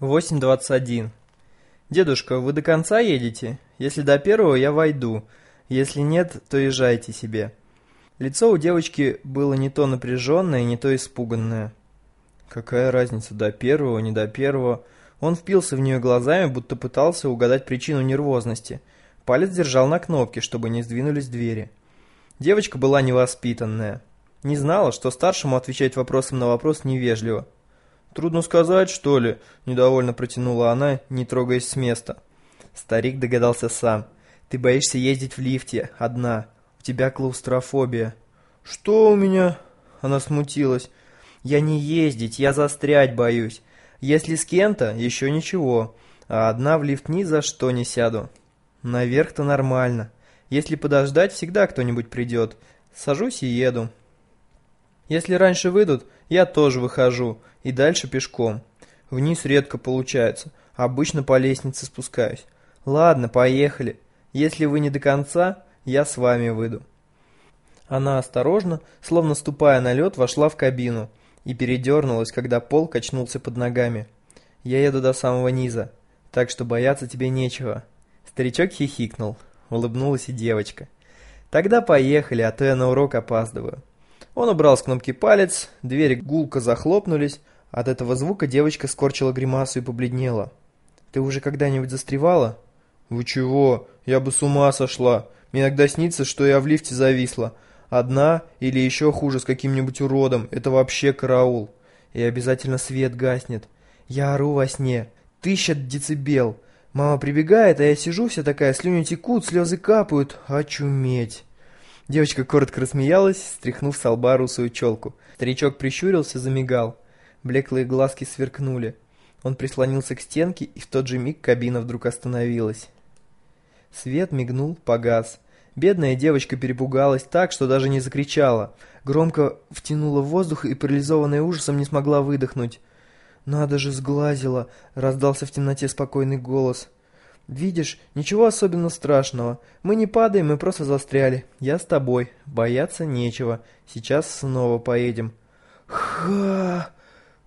8.21. «Дедушка, вы до конца едете? Если до первого, я войду. Если нет, то езжайте себе». Лицо у девочки было не то напряженное, не то испуганное. Какая разница, до первого, не до первого? Он впился в нее глазами, будто пытался угадать причину нервозности. Палец держал на кнопке, чтобы не сдвинулись двери. Девочка была невоспитанная. Не знала, что старшему отвечать вопросом на вопрос невежливо. «Трудно сказать, что ли?» – недовольно протянула она, не трогаясь с места. Старик догадался сам. «Ты боишься ездить в лифте, одна. У тебя клаустрофобия». «Что у меня?» Она смутилась. «Я не ездить, я застрять боюсь. Если с кем-то, еще ничего. А одна в лифт ни за что не сяду. Наверх-то нормально. Если подождать, всегда кто-нибудь придет. Сажусь и еду. Если раньше выйдут, я тоже выхожу, и дальше пешком. Вниз редко получается, обычно по лестнице спускаюсь. Ладно, поехали. Если вы не до конца, я с вами выйду. Она осторожно, словно ступая на лед, вошла в кабину и передернулась, когда пол качнулся под ногами. Я еду до самого низа, так что бояться тебе нечего. Старичок хихикнул, улыбнулась и девочка. Тогда поехали, а то я на урок опаздываю. Он убрал с кнопки палец, двери гулко захлопнулись. От этого звука девочка скорчила гримасу и побледнела. «Ты уже когда-нибудь застревала?» «Вы чего? Я бы с ума сошла. Мне иногда снится, что я в лифте зависла. Одна или еще хуже с каким-нибудь уродом. Это вообще караул. И обязательно свет гаснет. Я ору во сне. Тысяча децибел. Мама прибегает, а я сижу вся такая, слюни текут, слезы капают. Очуметь!» Девочка коротко рассмеялась, стряхнув с лба русую челку. Старичок прищурился, замигал. Блеклые глазки сверкнули. Он прислонился к стенке, и в тот же миг кабина вдруг остановилась. Свет мигнул, погас. Бедная девочка перепугалась так, что даже не закричала. Громко втянула воздух и, парализованная ужасом, не смогла выдохнуть. «Надо же, сглазила!» — раздался в темноте спокойный голос. «Видишь, ничего особенно страшного. Мы не падаем, мы просто застряли. Я с тобой. Бояться нечего. Сейчас снова поедем». «Ха!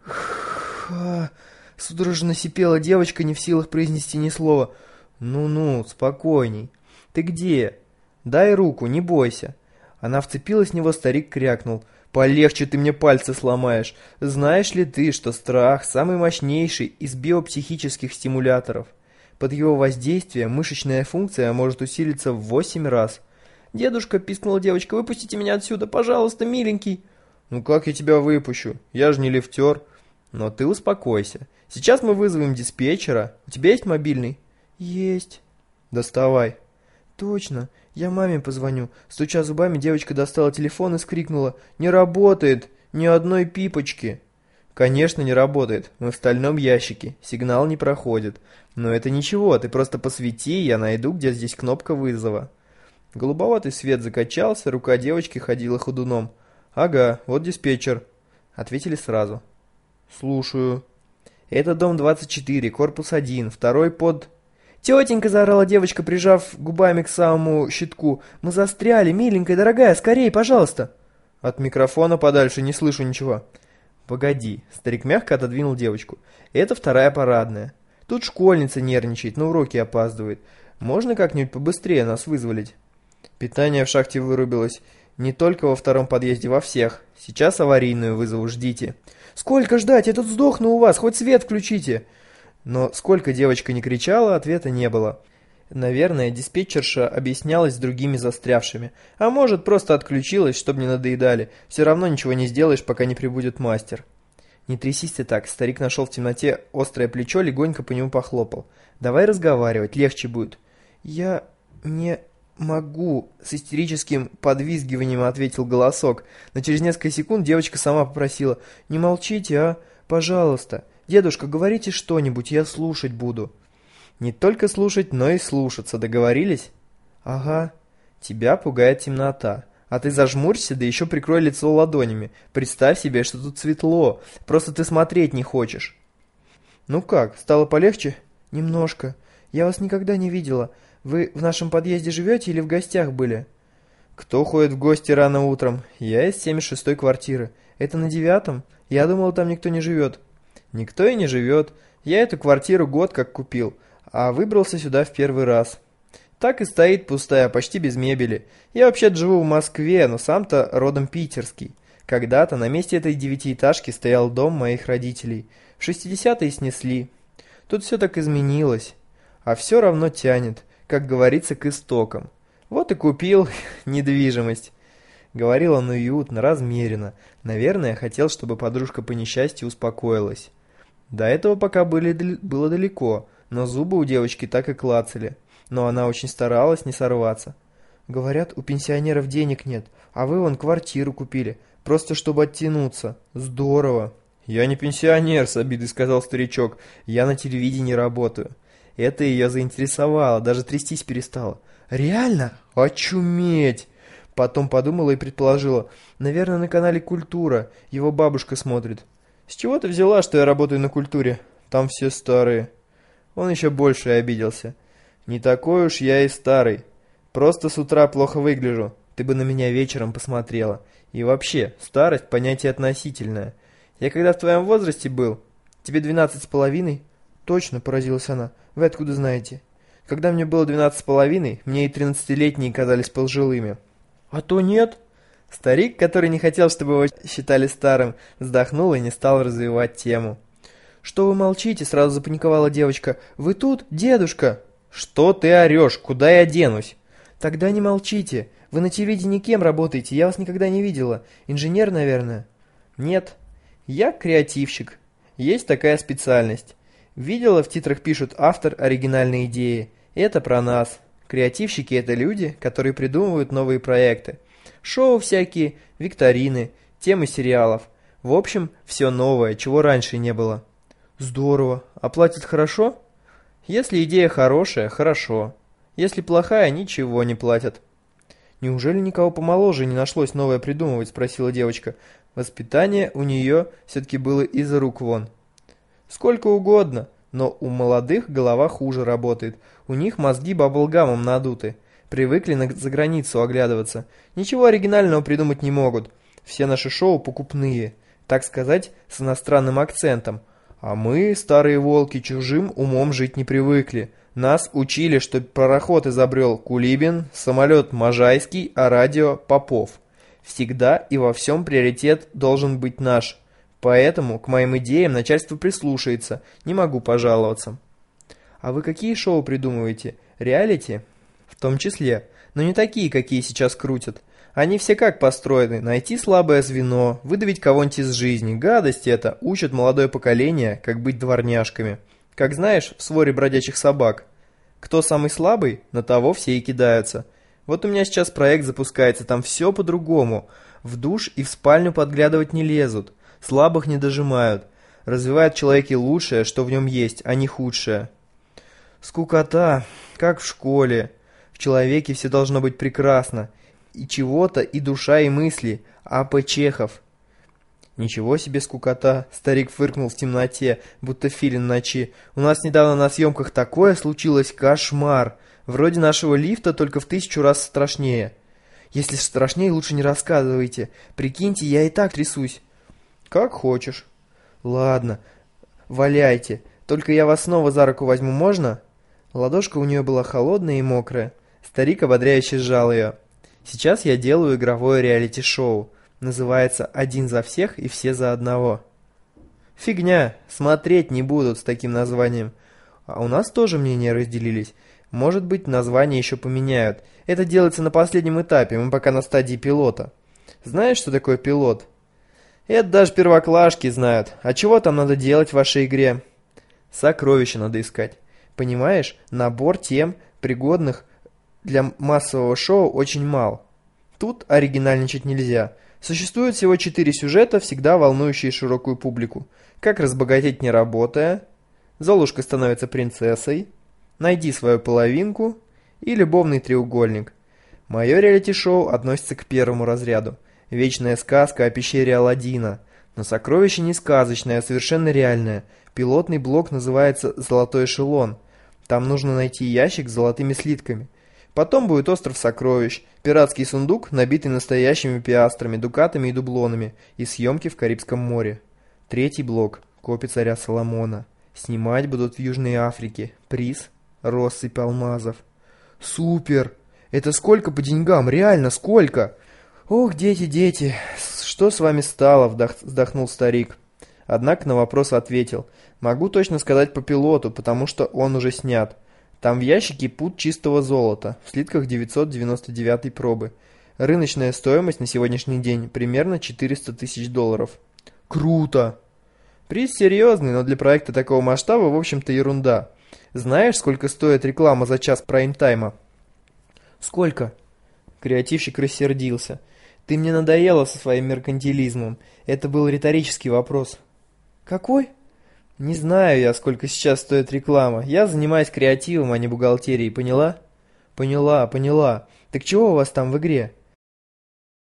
Ха!» Судорожно сипела девочка, не в силах произнести ни слова. «Ну-ну, спокойней. Ты где? Дай руку, не бойся». Она вцепилась в него, старик крякнул. «Полегче ты мне пальцы сломаешь. Знаешь ли ты, что страх – самый мощнейший из биопсихических стимуляторов?» Под его воздействием мышечная функция может усилиться в 8 раз. «Дедушка», — пискнула девочка, — «выпустите меня отсюда, пожалуйста, миленький». «Ну как я тебя выпущу? Я же не лифтер». «Но ты успокойся. Сейчас мы вызовем диспетчера. У тебя есть мобильный?» «Есть». «Доставай». «Точно. Я маме позвоню». Стуча зубами, девочка достала телефон и скрикнула. «Не работает! Ни одной пипочки!» Конечно, не работает. Мы в стальном ящике. Сигнал не проходит. Но это ничего, ты просто посвети, я найду, где здесь кнопка вызова. Голубоватый свет закачался, рука девочки ходила ходуном. «Ага, вот диспетчер», — ответили сразу. «Слушаю». «Это дом 24, корпус 1, второй под...» «Тетенька!» – заорала девочка, прижав губами к самому щитку. «Мы застряли, миленькая, дорогая, скорее, пожалуйста!» От микрофона подальше не слышу ничего. «Погоди», — старик мягко отодвинул девочку. «Это вторая парадная. Тут школьница нервничает, на уроки опаздывает. Можно как-нибудь побыстрее нас вызволить?» Питание в шахте вырубилось. Не только во втором подъезде, во всех. Сейчас аварийную вызову, ждите. «Сколько ждать? Я тут сдохну у вас, хоть свет включите!» Но сколько девочка не кричала, ответа не было. Наверное, диспетчерша объяснялась с другими застрявшими. А может, просто отключилась, чтобы не надоедали. Все равно ничего не сделаешь, пока не прибудет мастер. Не трясись ты так. Старик нашел в темноте острое плечо, легонько по нему похлопал. Давай разговаривать, легче будет. Я не могу, с истерическим подвизгиванием ответил голосок. Но через несколько секунд девочка сама попросила. Не молчите, а? Пожалуйста. Дедушка, говорите что-нибудь, я слушать буду. Не только слушать, но и слушаться, договорились? Ага. Тебя пугает темнота. А ты зажмурься, да еще прикрой лицо ладонями. Представь себе, что тут светло. Просто ты смотреть не хочешь. Ну как, стало полегче? Немножко. Я вас никогда не видела. Вы в нашем подъезде живете или в гостях были? Кто ходит в гости рано утром? Я из 76-й квартиры. Это на девятом? Я думала, там никто не живет. Никто и не живет. Я эту квартиру год как купил, а выбрался сюда в первый раз. Так и стоит пустая, почти без мебели. Я вообще-то живу в Москве, но сам-то родом питерский. Когда-то на месте этой девятиэтажки стоял дом моих родителей. В 60-е снесли. Тут все так изменилось. А все равно тянет, как говорится, к истокам. Вот и купил недвижимость. Говорил он уютно, размеренно. Наверное, хотел, чтобы подружка по несчастью успокоилась. До этого пока были, было далеко, но зубы у девочки так и клацали. Но она очень старалась не сорваться. Говорят, у пенсионеров денег нет, а вы вон квартиру купили, просто чтобы оттянуться. Здорово. Я не пенсионер, с обидой сказал старичок. Я на телевидении работаю. Это ее заинтересовало, даже трястись перестала. Реально? Очуметь! Потом подумала и предположила. Наверное, на канале «Культура». Его бабушка смотрит. С чего ты взяла, что я работаю на «Культуре»? Там все старые. Он еще больше обиделся. Не такой уж я и старый. Просто с утра плохо выгляжу. Ты бы на меня вечером посмотрела. И вообще, старость – понятие относительное. Я когда в твоем возрасте был? Тебе двенадцать с половиной? Точно, поразилась она. Вы откуда знаете? Когда мне было двенадцать с половиной, мне и тринадцатилетние казались пожилыми. «А то нет». Старик, который не хотел, чтобы его считали старым, вздохнул и не стал развивать тему. «Что вы молчите?» – сразу запаниковала девочка. «Вы тут, дедушка?» «Что ты орешь? Куда я денусь?» «Тогда не молчите. Вы на телевидении кем работаете? Я вас никогда не видела. Инженер, наверное?» «Нет. Я креативщик. Есть такая специальность. Видела, в титрах пишут «автор оригинальной идеи». Это про нас. Креативщики – это люди, которые придумывают новые проекты. Шоу всякие, викторины, темы сериалов. В общем, все новое, чего раньше не было. Здорово. А платят хорошо? Если идея хорошая – хорошо. Если плохая – ничего не платят. «Неужели никого помоложе не нашлось новое придумывать?» – спросила девочка. Воспитание у нее все-таки было из рук вон. «Сколько угодно. Но у молодых голова хуже работает. У них мозги баблгамом надуты. Привыкли на за границу оглядываться. Ничего оригинального придумать не могут. Все наши шоу покупные. Так сказать, с иностранным акцентом. А мы, старые волки, чужим умом жить не привыкли. Нас учили, что пароход изобрел Кулибин, самолет Можайский, а радио Попов. Всегда и во всем приоритет должен быть наш – Поэтому к моим идеям начальство прислушается, не могу пожаловаться. А вы какие шоу придумываете? Реалити? В том числе. Но не такие, какие сейчас крутят. Они все как построены? Найти слабое звено, выдавить кого-нибудь из жизни. Гадость это. Учат молодое поколение, как быть дворняжками. Как знаешь, в своре бродячих собак. Кто самый слабый, на того все и кидаются. Вот у меня сейчас проект запускается, там все по-другому. В душ и в спальню подглядывать не лезут слабых не дожимают, развивают в человеке лучшее, что в нем есть, а не худшее. Скукота, как в школе. В человеке все должно быть прекрасно. И чего-то, и душа, и мысли. А П. Чехов. Ничего себе скукота, старик фыркнул в темноте, будто филин ночи. У нас недавно на съемках такое случилось, кошмар. Вроде нашего лифта, только в тысячу раз страшнее. Если страшнее, лучше не рассказывайте. Прикиньте, я и так трясусь. «Как хочешь». «Ладно, валяйте. Только я вас снова за руку возьму, можно?» Ладошка у нее была холодная и мокрая. Старик ободряюще сжал ее. «Сейчас я делаю игровое реалити-шоу. Называется «Один за всех и все за одного». «Фигня. Смотреть не будут с таким названием. А у нас тоже мнения разделились. Может быть, название еще поменяют. Это делается на последнем этапе, мы пока на стадии пилота. Знаешь, что такое пилот?» Это даже первоклашки знают. А чего там надо делать в вашей игре? Сокровища надо искать. Понимаешь, набор тем, пригодных для массового шоу, очень мал. Тут оригинальничать нельзя. Существует всего четыре сюжета, всегда волнующие широкую публику. Как разбогатеть не работая, Золушка становится принцессой, Найди свою половинку и Любовный треугольник. Мое реалити-шоу относится к первому разряду – Вечная сказка о пещере Аладдина. Но сокровище не сказочное, а совершенно реальное. Пилотный блок называется «Золотой эшелон». Там нужно найти ящик с золотыми слитками. Потом будет остров сокровищ, пиратский сундук, набитый настоящими пиастрами, дукатами и дублонами, и съемки в Карибском море. Третий блок. Копи царя Соломона. Снимать будут в Южной Африке. Приз – россыпь алмазов. Супер! Это сколько по деньгам? Реально, сколько? Ох, дети, дети, что с вами стало? Вздохнул старик. Однако на вопрос ответил. Могу точно сказать по пилоту, потому что он уже снят. Там в ящике пут чистого золота, в слитках 999 пробы. Рыночная стоимость на сегодняшний день примерно 400 тысяч долларов. Круто! Приз серьезный, но для проекта такого масштаба, в общем-то, ерунда. Знаешь, сколько стоит реклама за час прайм-тайма? Сколько? Креативщик рассердился. Ты мне надоела со своим меркантилизмом. Это был риторический вопрос. Какой? Не знаю я, сколько сейчас стоит реклама. Я занимаюсь креативом, а не бухгалтерией, поняла? Поняла, поняла. Так чего у вас там в игре?